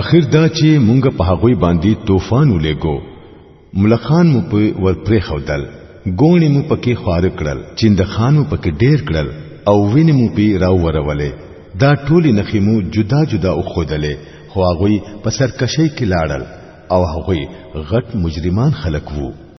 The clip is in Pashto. اخر دا چې مونږ په هغه باندې طوفان ولګو ملخان مو په ور پرې خودل ګونې مو پکې خار کړل چیند خانو پکې ډېر کړل او وینې مو په راو ورولې دا ټولې نخې مو جدا جدا او خودلې خو هغه په سرکشي کې لاړل او هغه غټ مجرمان خلک وو